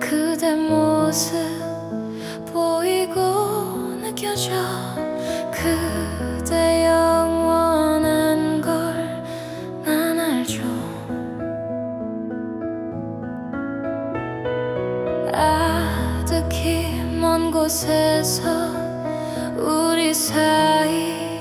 그대 모습 보이고 느껴져. 그대 영원한 걸 난 알죠. 아득히 먼 곳에서 우리 사이